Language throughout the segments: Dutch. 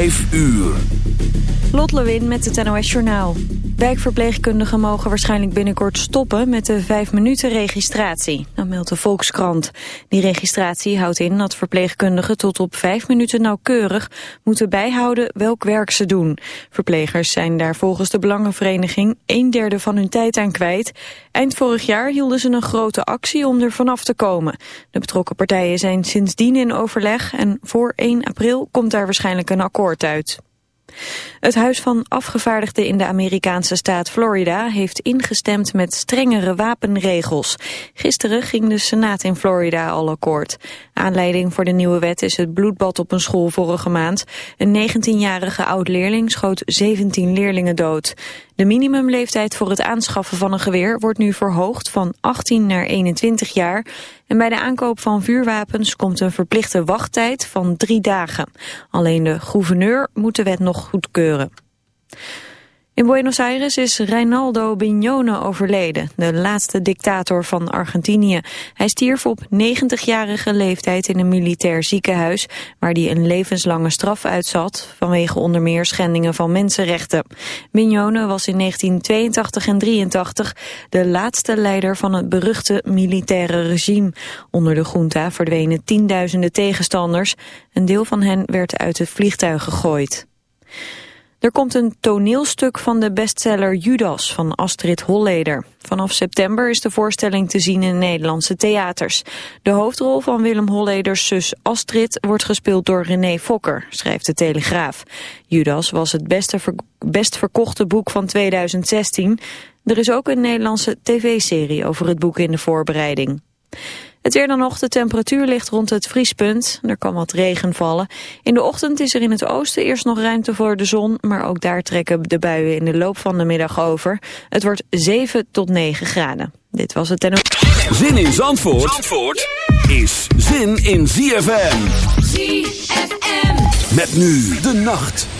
5 uur. Lot Lewin met het NOS Journaal. Wijkverpleegkundigen mogen waarschijnlijk binnenkort stoppen met de 5 minuten registratie. Dat meldt de Volkskrant. Die registratie houdt in dat verpleegkundigen tot op 5 minuten nauwkeurig moeten bijhouden welk werk ze doen. Verplegers zijn daar volgens de Belangenvereniging een derde van hun tijd aan kwijt. Eind vorig jaar hielden ze een grote actie om er vanaf te komen. De betrokken partijen zijn sindsdien in overleg en voor 1 april komt daar waarschijnlijk een akkoord uit. Het Huis van Afgevaardigden in de Amerikaanse staat Florida heeft ingestemd met strengere wapenregels. Gisteren ging de Senaat in Florida al akkoord. Aanleiding voor de nieuwe wet is het bloedbad op een school vorige maand. Een 19-jarige oud-leerling schoot 17 leerlingen dood. De minimumleeftijd voor het aanschaffen van een geweer wordt nu verhoogd van 18 naar 21 jaar. En bij de aankoop van vuurwapens komt een verplichte wachttijd van drie dagen. Alleen de gouverneur moet de wet nog goedkeuren. In Buenos Aires is Reinaldo Bignone overleden, de laatste dictator van Argentinië. Hij stierf op 90-jarige leeftijd in een militair ziekenhuis, waar hij een levenslange straf uitzat vanwege onder meer schendingen van mensenrechten. Bignone was in 1982 en 83 de laatste leider van het beruchte militaire regime. Onder de junta verdwenen tienduizenden tegenstanders. Een deel van hen werd uit het vliegtuig gegooid. Er komt een toneelstuk van de bestseller Judas van Astrid Holleder. Vanaf september is de voorstelling te zien in Nederlandse theaters. De hoofdrol van Willem Holleders zus Astrid wordt gespeeld door René Fokker, schrijft de Telegraaf. Judas was het beste best verkochte boek van 2016. Er is ook een Nederlandse tv-serie over het boek in de voorbereiding. Het weer dan nog, de temperatuur ligt rond het vriespunt. Er kan wat regen vallen. In de ochtend is er in het oosten eerst nog ruimte voor de zon... maar ook daar trekken de buien in de loop van de middag over. Het wordt 7 tot 9 graden. Dit was het en... Zin in Zandvoort, Zandvoort is zin in ZFM. ZFM. Met nu de nacht.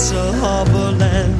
it's a harbor land.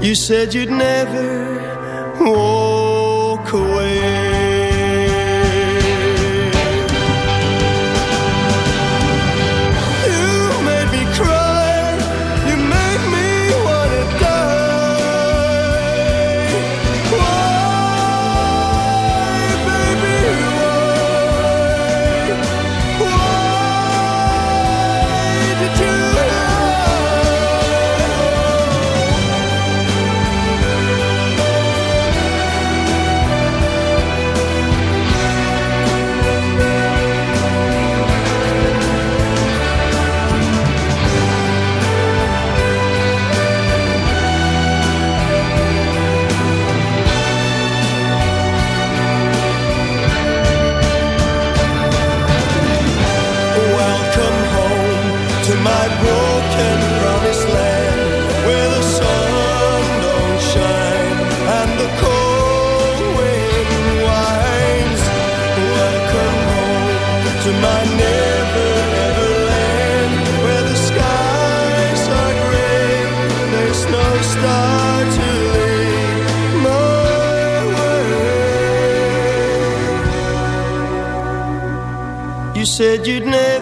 You said you'd never walk said you'd never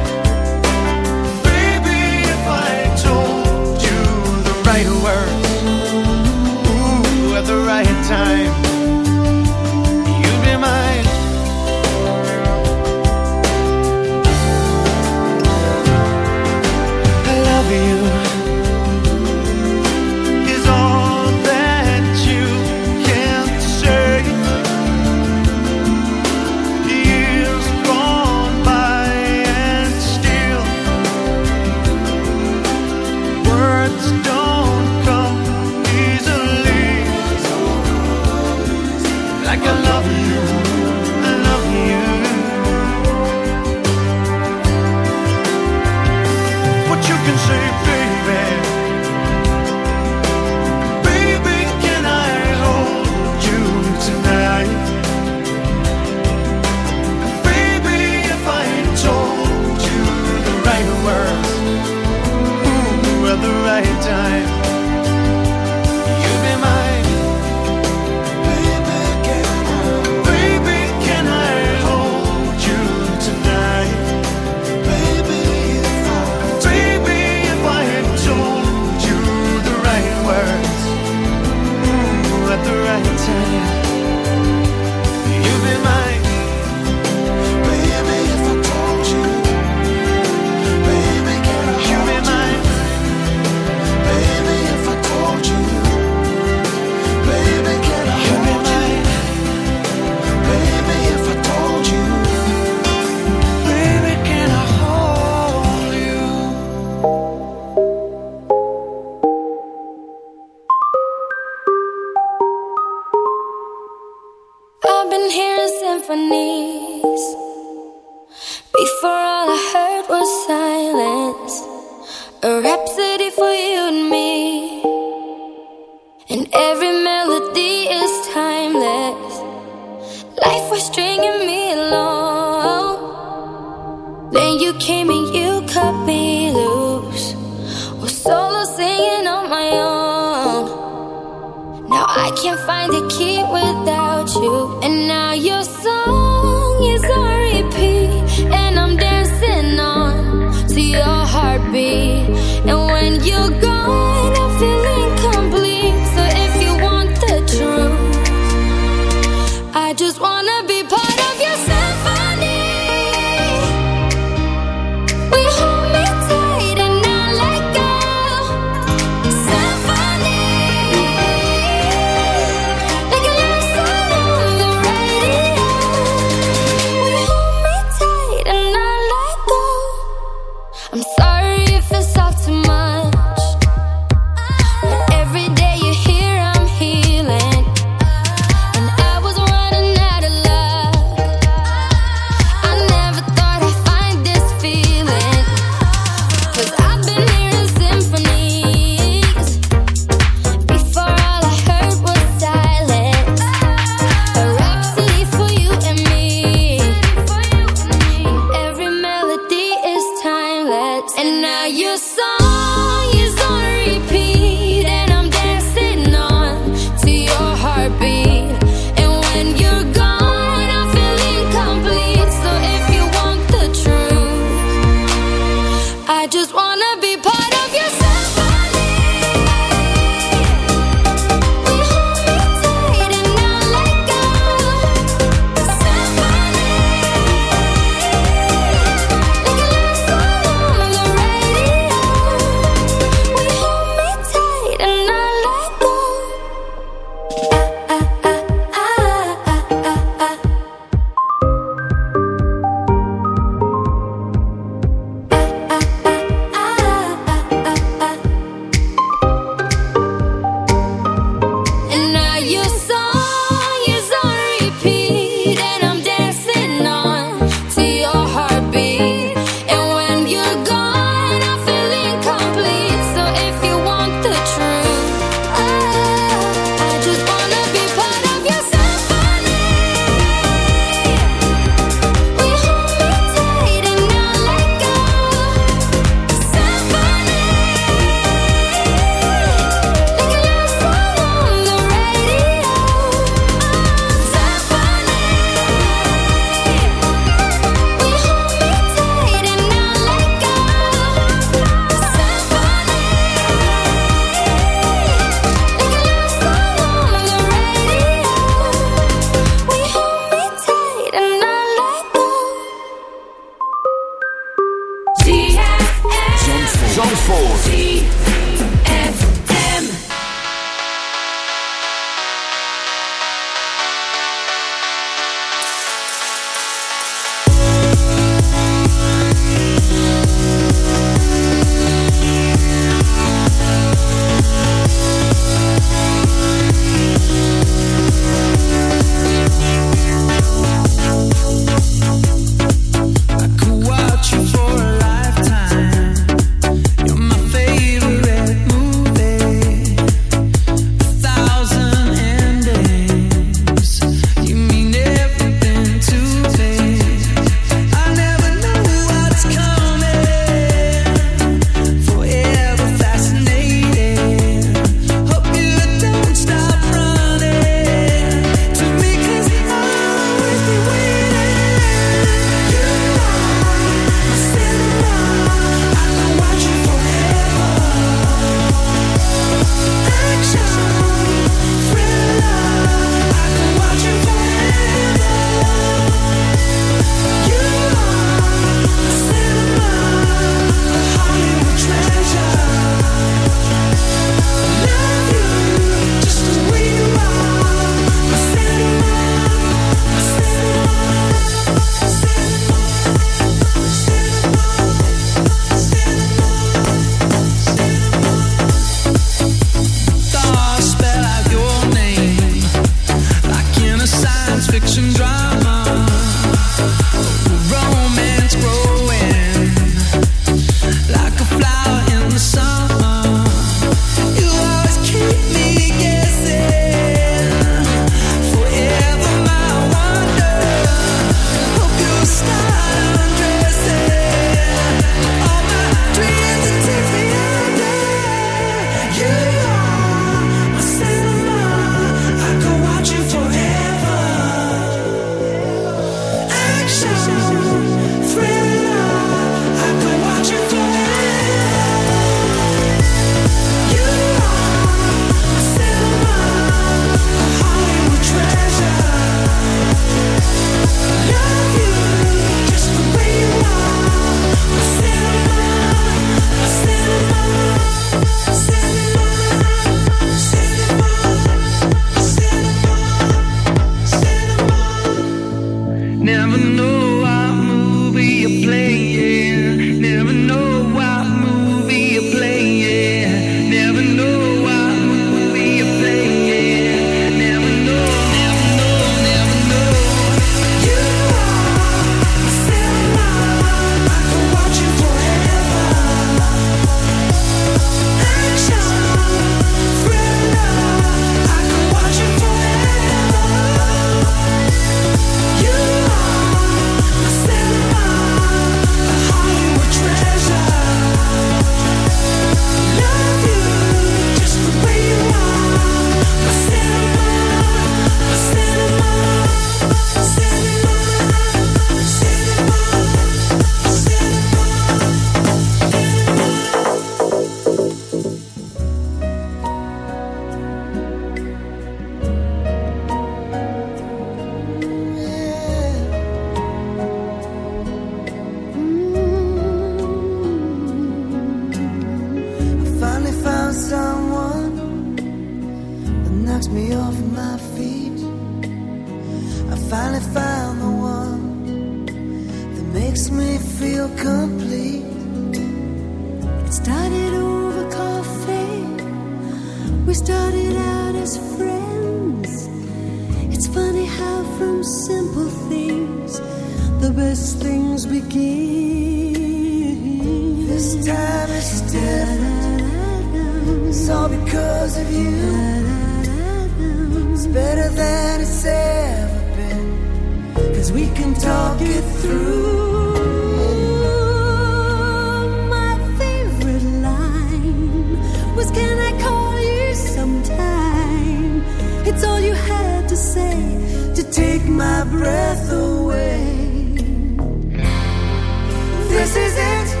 this is it.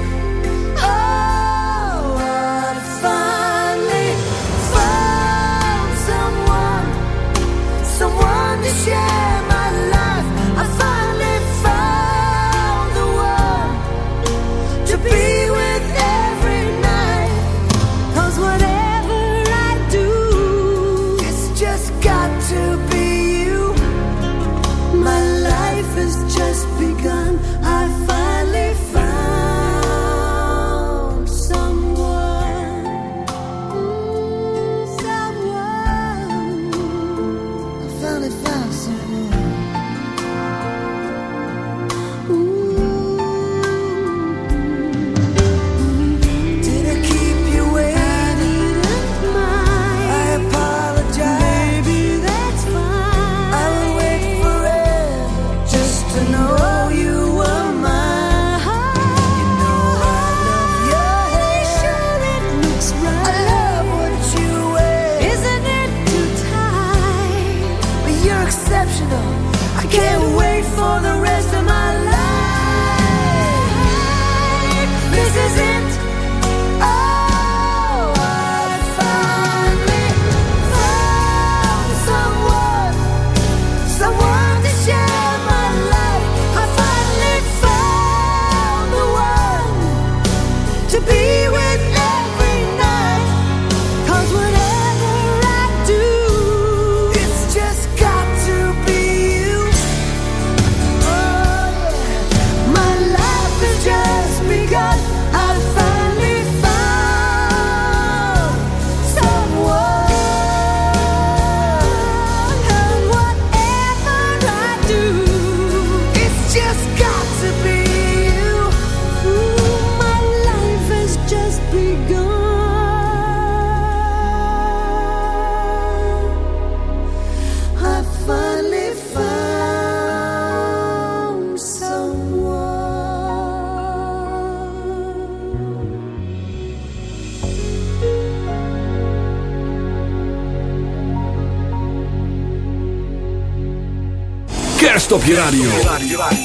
kerst op je radio.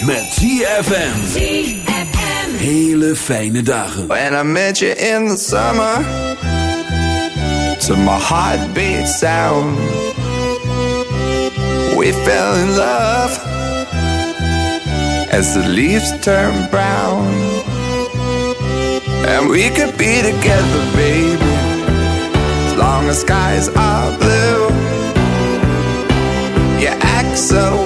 Met ZFM. Hele fijne dagen. When I met you in the summer. To my heartbeat sound. We fell in love. As the leaves turn brown. And we could be together, baby. As long as skies are blue. You act so